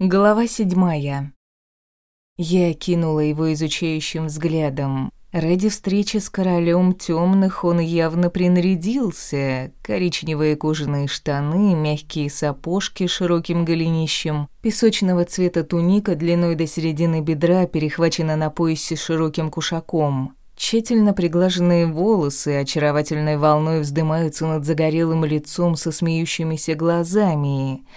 Глава седьмая. Я кинула его изучающим взглядом. Ради встречи с королем темных он явно принарядился. Коричневые кожаные штаны, мягкие сапожки с широким голенищем, песочного цвета туника длиной до середины бедра перехвачена на поясе широким кушаком. Тщательно приглаженные волосы очаровательной волной вздымаются над загорелым лицом со смеющимися глазами —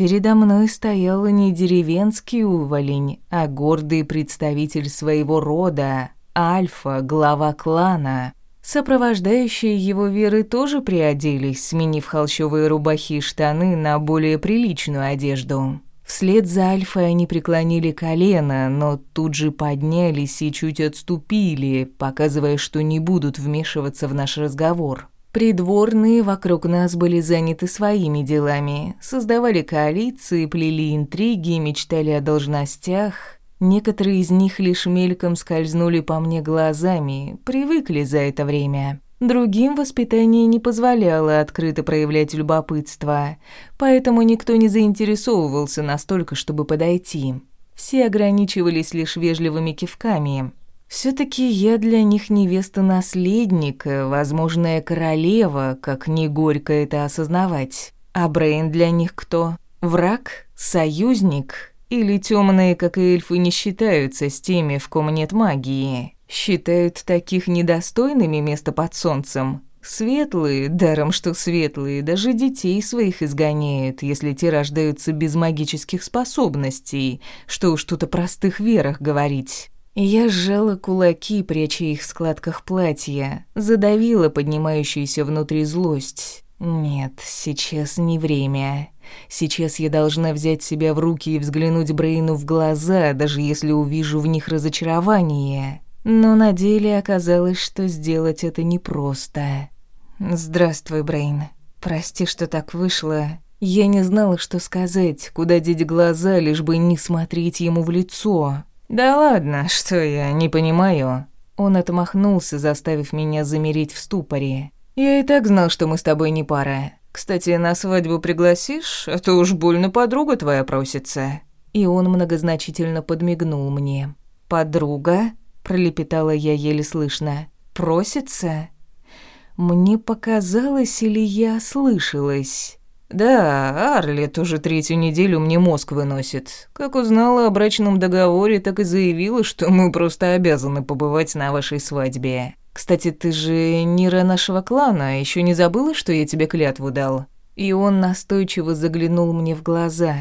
Передо мной стоял не деревенский уволень, а гордый представитель своего рода, Альфа, глава клана. Сопровождающие его веры тоже приоделись, сменив холщовые рубахи и штаны на более приличную одежду. Вслед за Альфой они преклонили колено, но тут же поднялись и чуть отступили, показывая, что не будут вмешиваться в наш разговор. Придворные вокруг нас были заняты своими делами, создавали коалиции, плели интриги, мечтали о должностях. Некоторые из них лишь мельком скользнули по мне глазами, привыкли за это время. Другим воспитание не позволяло открыто проявлять любопытство, поэтому никто не заинтересовывался настолько, чтобы подойти. Все ограничивались лишь вежливыми кивками – все таки я для них невеста наследника, возможная королева, как не горько это осознавать. А Брейн для них кто? Враг? Союзник? Или темные, как и эльфы, не считаются с теми, в ком нет магии? Считают таких недостойными места под солнцем? Светлые, даром что светлые, даже детей своих изгоняют, если те рождаются без магических способностей, что уж тут о простых верах говорить. Я сжала кулаки, пряча их в складках платья, задавила поднимающуюся внутри злость. Нет, сейчас не время. Сейчас я должна взять себя в руки и взглянуть Брейну в глаза, даже если увижу в них разочарование. Но на деле оказалось, что сделать это непросто. «Здравствуй, Брейн. Прости, что так вышло. Я не знала, что сказать, куда деть глаза, лишь бы не смотреть ему в лицо. «Да ладно, что я не понимаю?» Он отмахнулся, заставив меня замереть в ступоре. «Я и так знал, что мы с тобой не пара. Кстати, на свадьбу пригласишь, а то уж больно подруга твоя просится». И он многозначительно подмигнул мне. «Подруга?» – пролепетала я еле слышно. «Просится?» Мне показалось или я слышалась? «Да, Арлет уже третью неделю мне мозг выносит. Как узнала о брачном договоре, так и заявила, что мы просто обязаны побывать на вашей свадьбе. Кстати, ты же Нира нашего клана, еще не забыла, что я тебе клятву дал?» И он настойчиво заглянул мне в глаза.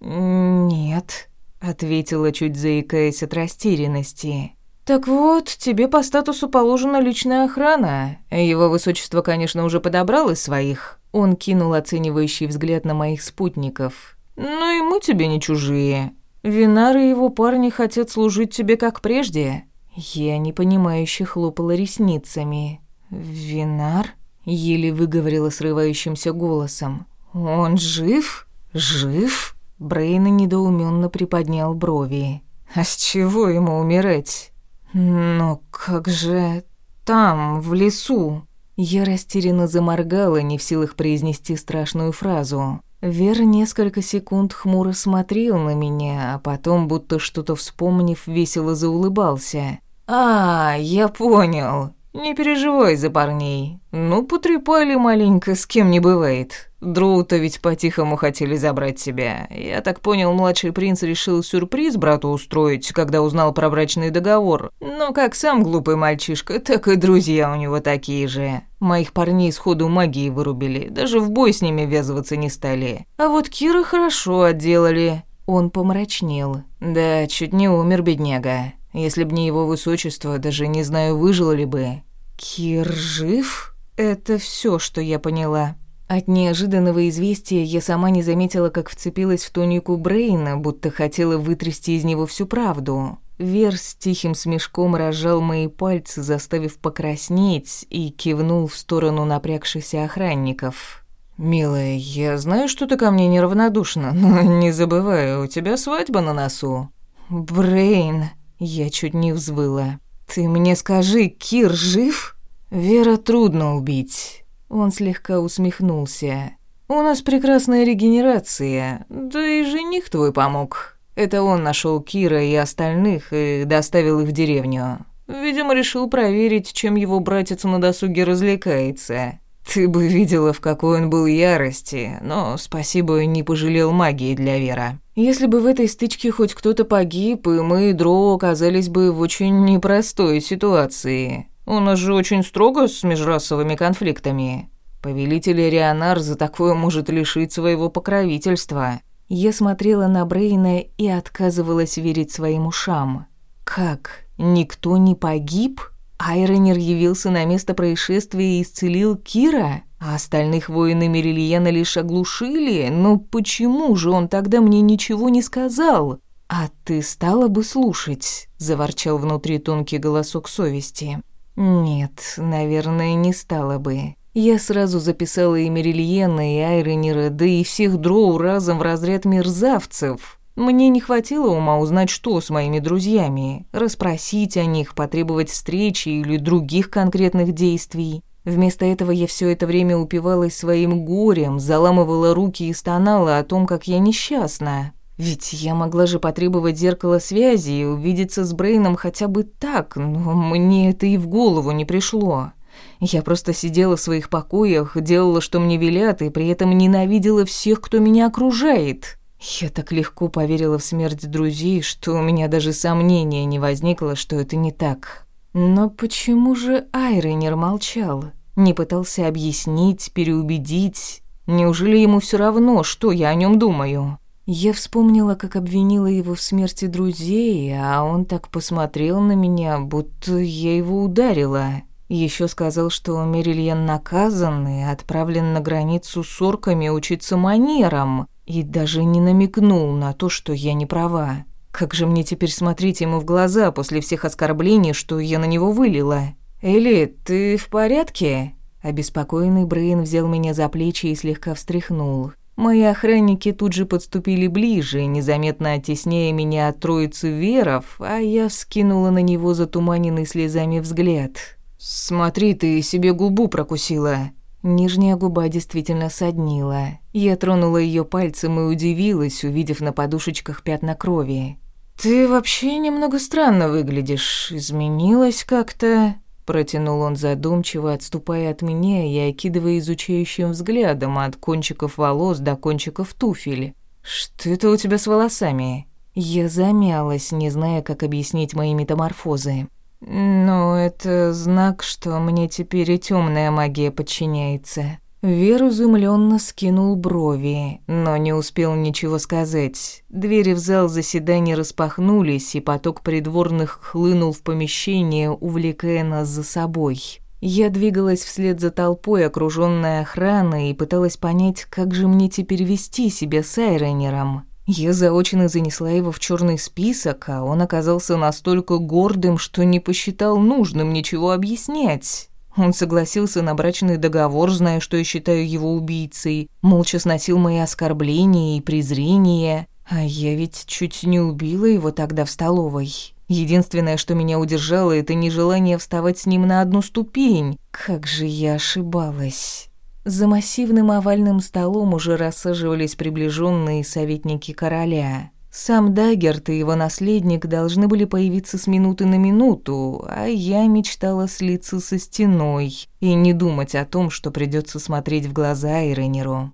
«Нет», — ответила, чуть заикаясь от растерянности. «Так вот, тебе по статусу положена личная охрана. Его высочество, конечно, уже подобрал из своих». Он кинул оценивающий взгляд на моих спутников. «Ну и мы тебе не чужие. Винар и его парни хотят служить тебе как прежде». Я непонимающе хлопала ресницами. «Винар?» — еле выговорила срывающимся голосом. «Он жив? Жив?» Брейн недоуменно приподнял брови. «А с чего ему умирать?» «Но как же там, в лесу?» Я растерянно заморгала, не в силах произнести страшную фразу. Вер несколько секунд хмуро смотрел на меня, а потом, будто что-то вспомнив, весело заулыбался. «А, я понял. Не переживай за парней. Ну, потрепали маленько, с кем не бывает. Дроу-то ведь по-тихому хотели забрать себя. Я так понял, младший принц решил сюрприз брату устроить, когда узнал про брачный договор. Но как сам глупый мальчишка, так и друзья у него такие же. Моих парней сходу магии вырубили, даже в бой с ними ввязываться не стали. А вот Кира хорошо отделали. Он помрачнел. Да, чуть не умер бедняга. Если б не его высочество, даже не знаю, выжил ли бы. Кир жив? Это все, что я поняла. От неожиданного известия я сама не заметила, как вцепилась в тунику Брейна, будто хотела вытрясти из него всю правду. Вер с тихим смешком разжал мои пальцы, заставив покраснеть, и кивнул в сторону напрягшихся охранников. «Милая, я знаю, что ты ко мне неравнодушна, но не забывай, у тебя свадьба на носу». «Брейн», я чуть не взвыла. «Ты мне скажи, Кир жив?» «Вера трудно убить. Он слегка усмехнулся. У нас прекрасная регенерация, да и жених твой помог. Это он нашел Кира и остальных и доставил их в деревню. Видимо, решил проверить, чем его братец на досуге развлекается. Ты бы видела, в какой он был ярости, но, спасибо, не пожалел магии для Вера. Если бы в этой стычке хоть кто-то погиб, и мы, Дро, оказались бы в очень непростой ситуации. У нас же очень строго с межрасовыми конфликтами. Повелитель Рионар за такое может лишить своего покровительства. Я смотрела на Брейна и отказывалась верить своим ушам. Как? Никто не погиб? Айронер явился на место происшествия и исцелил Кира, а остальных воины Мерильена лишь оглушили. Но почему же он тогда мне ничего не сказал? «А ты стала бы слушать?» – заворчал внутри тонкий голосок совести. «Нет, наверное, не стала бы. Я сразу записала и Мерильена, и Айронера, да и всех дроу разом в разряд мерзавцев. Мне не хватило ума узнать, что с моими друзьями, расспросить о них, потребовать встречи или других конкретных действий. Вместо этого я все это время упивалась своим горем, заламывала руки и стонала о том, как я несчастна. Ведь я могла же потребовать зеркала связи и увидеться с Брейном хотя бы так, но мне это и в голову не пришло. Я просто сидела в своих покоях, делала, что мне велят, и при этом ненавидела всех, кто меня окружает. Я так легко поверила в смерть друзей, что у меня даже сомнения не возникло, что это не так. Но почему же Айренер молчал? Не пытался объяснить, переубедить? Неужели ему все равно, что я о нем думаю? Я вспомнила, как обвинила его в смерти друзей, а он так посмотрел на меня, будто я его ударила. Еще сказал, что Мерильян наказан и отправлен на границу с орками учиться манерам, и даже не намекнул на то, что я не права. Как же мне теперь смотреть ему в глаза после всех оскорблений, что я на него вылила? «Элли, ты в порядке?» Обеспокоенный Брейн взял меня за плечи и слегка встряхнул. Мои охранники тут же подступили ближе, незаметно оттесняя меня от троицы веров, а я вскинула на него затуманенный слезами взгляд. «Смотри, ты себе губу прокусила». Нижняя губа действительно соднила. Я тронула ее пальцем и удивилась, увидев на подушечках пятна крови. «Ты вообще немного странно выглядишь. Изменилась как-то...» Протянул он задумчиво, отступая от меня и окидывая изучающим взглядом от кончиков волос до кончиков туфель. «Что это у тебя с волосами?» Я замялась, не зная, как объяснить мои метаморфозы. «Ну, это знак, что мне теперь и темная магия подчиняется». Вер изумленно скинул брови, но не успел ничего сказать. Двери в зал заседания распахнулись, и поток придворных хлынул в помещение, увлекая нас за собой. Я двигалась вслед за толпой, окружённая охраной, и пыталась понять, как же мне теперь вести себя с Айронером. Я заочно занесла его в черный список, а он оказался настолько гордым, что не посчитал нужным ничего объяснять. Он согласился на брачный договор, зная, что я считаю его убийцей, молча сносил мои оскорбления и презрения. А я ведь чуть не убила его тогда в столовой. Единственное, что меня удержало, это нежелание вставать с ним на одну ступень. Как же я ошибалась. За массивным овальным столом уже рассаживались приближенные советники короля. Сам Даггерт и его наследник должны были появиться с минуты на минуту, а я мечтала слиться со стеной и не думать о том, что придется смотреть в глаза Иренеру.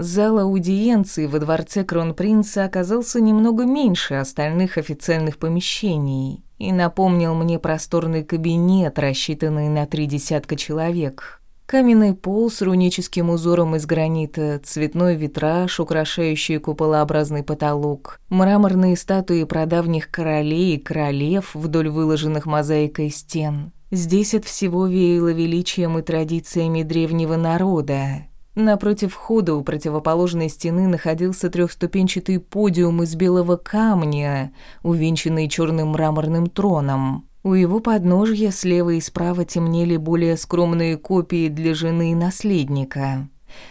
Зал аудиенции во дворце кронпринца оказался немного меньше остальных официальных помещений и напомнил мне просторный кабинет, рассчитанный на три десятка человек. Каменный пол с руническим узором из гранита, цветной витраж, украшающий куполообразный потолок, мраморные статуи прадавних королей и королев вдоль выложенных мозаикой стен. Здесь от всего веяло величием и традициями древнего народа. Напротив входа у противоположной стены находился трехступенчатый подиум из белого камня, увенчанный черным мраморным троном. У его подножья слева и справа темнели более скромные копии для жены и наследника.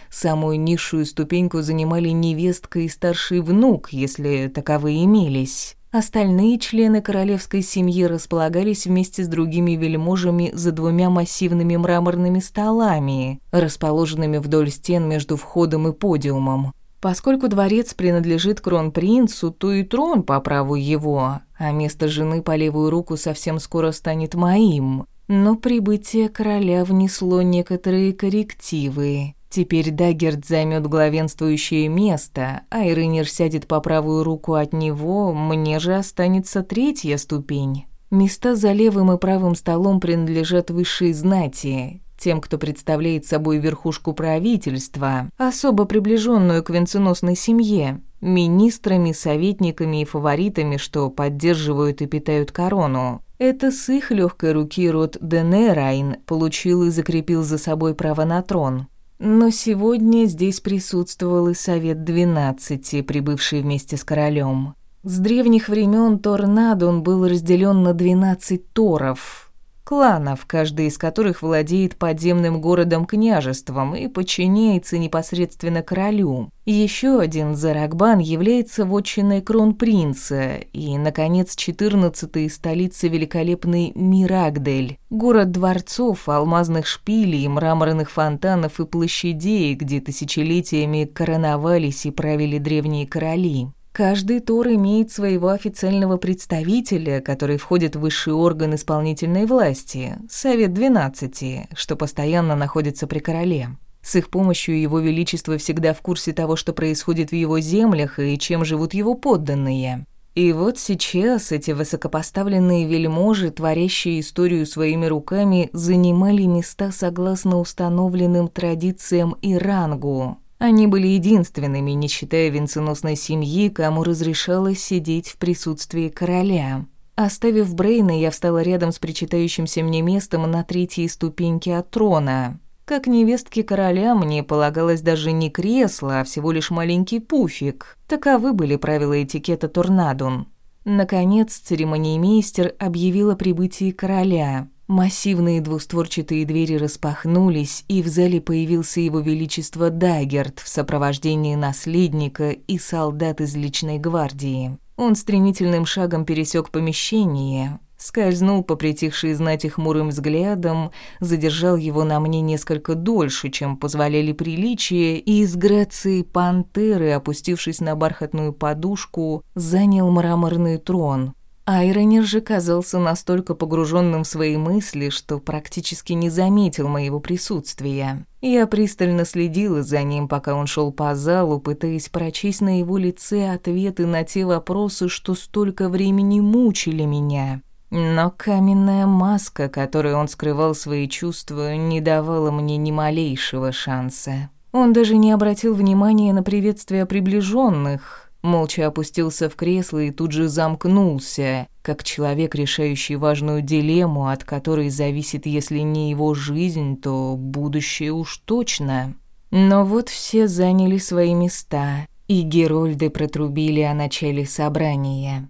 Самую низшую ступеньку занимали невестка и старший внук, если таковые имелись. Остальные члены королевской семьи располагались вместе с другими вельможами за двумя массивными мраморными столами, расположенными вдоль стен между входом и подиумом. Поскольку дворец принадлежит кронпринцу, то и трон по праву его, а место жены по левую руку совсем скоро станет моим. Но прибытие короля внесло некоторые коррективы. Теперь Даггерт займет главенствующее место, а Иринер сядет по правую руку от него, мне же останется третья ступень. Места за левым и правым столом принадлежат высшей знати, тем, кто представляет собой верхушку правительства, особо приближенную к венценосной семье, министрами, советниками и фаворитами, что поддерживают и питают корону. Это с их легкой руки род Денерайн получил и закрепил за собой право на трон. Но сегодня здесь присутствовал и Совет Двенадцати, прибывший вместе с королем. С древних времен Торнадон был разделен на двенадцать торов – кланов, каждый из которых владеет подземным городом-княжеством и подчиняется непосредственно королю. Еще один Заракбан является вотчиной кронпринца и, наконец, четырнадцатый столица великолепный Мирагдель, город дворцов, алмазных шпилей, мраморных фонтанов и площадей, где тысячелетиями короновались и правили древние короли. Каждый тур имеет своего официального представителя, который входит в высший орган исполнительной власти, Совет 12, что постоянно находится при короле. С их помощью его величество всегда в курсе того, что происходит в его землях и чем живут его подданные. И вот сейчас эти высокопоставленные вельможи, творящие историю своими руками, занимали места согласно установленным традициям и рангу. Они были единственными, не считая венценосной семьи, кому разрешалось сидеть в присутствии короля. Оставив Брейна, я встала рядом с причитающимся мне местом на третьей ступеньке от трона. Как невестке короля мне полагалось даже не кресло, а всего лишь маленький пуфик. Таковы были правила этикета Торнадун. Наконец, церемониймейстер объявил о прибытии короля. Массивные двустворчатые двери распахнулись, и в зале появился его величество Даггерт в сопровождении наследника и солдат из личной гвардии. Он стремительным шагом пересек помещение, скользнул по притихшей знати хмурым взглядом, задержал его на мне несколько дольше, чем позволяли приличия, и с грацией пантеры, опустившись на бархатную подушку, занял мраморный трон — Айронер же казался настолько погруженным в свои мысли, что практически не заметил моего присутствия. Я пристально следила за ним, пока он шел по залу, пытаясь прочесть на его лице ответы на те вопросы, что столько времени мучили меня. Но каменная маска, которой он скрывал свои чувства, не давала мне ни малейшего шанса. Он даже не обратил внимания на приветствия приближенных, молча опустился в кресло и тут же замкнулся, как человек, решающий важную дилемму, от которой зависит, если не его жизнь, то будущее уж точно. Но вот все заняли свои места, и Герольды протрубили о начале собрания.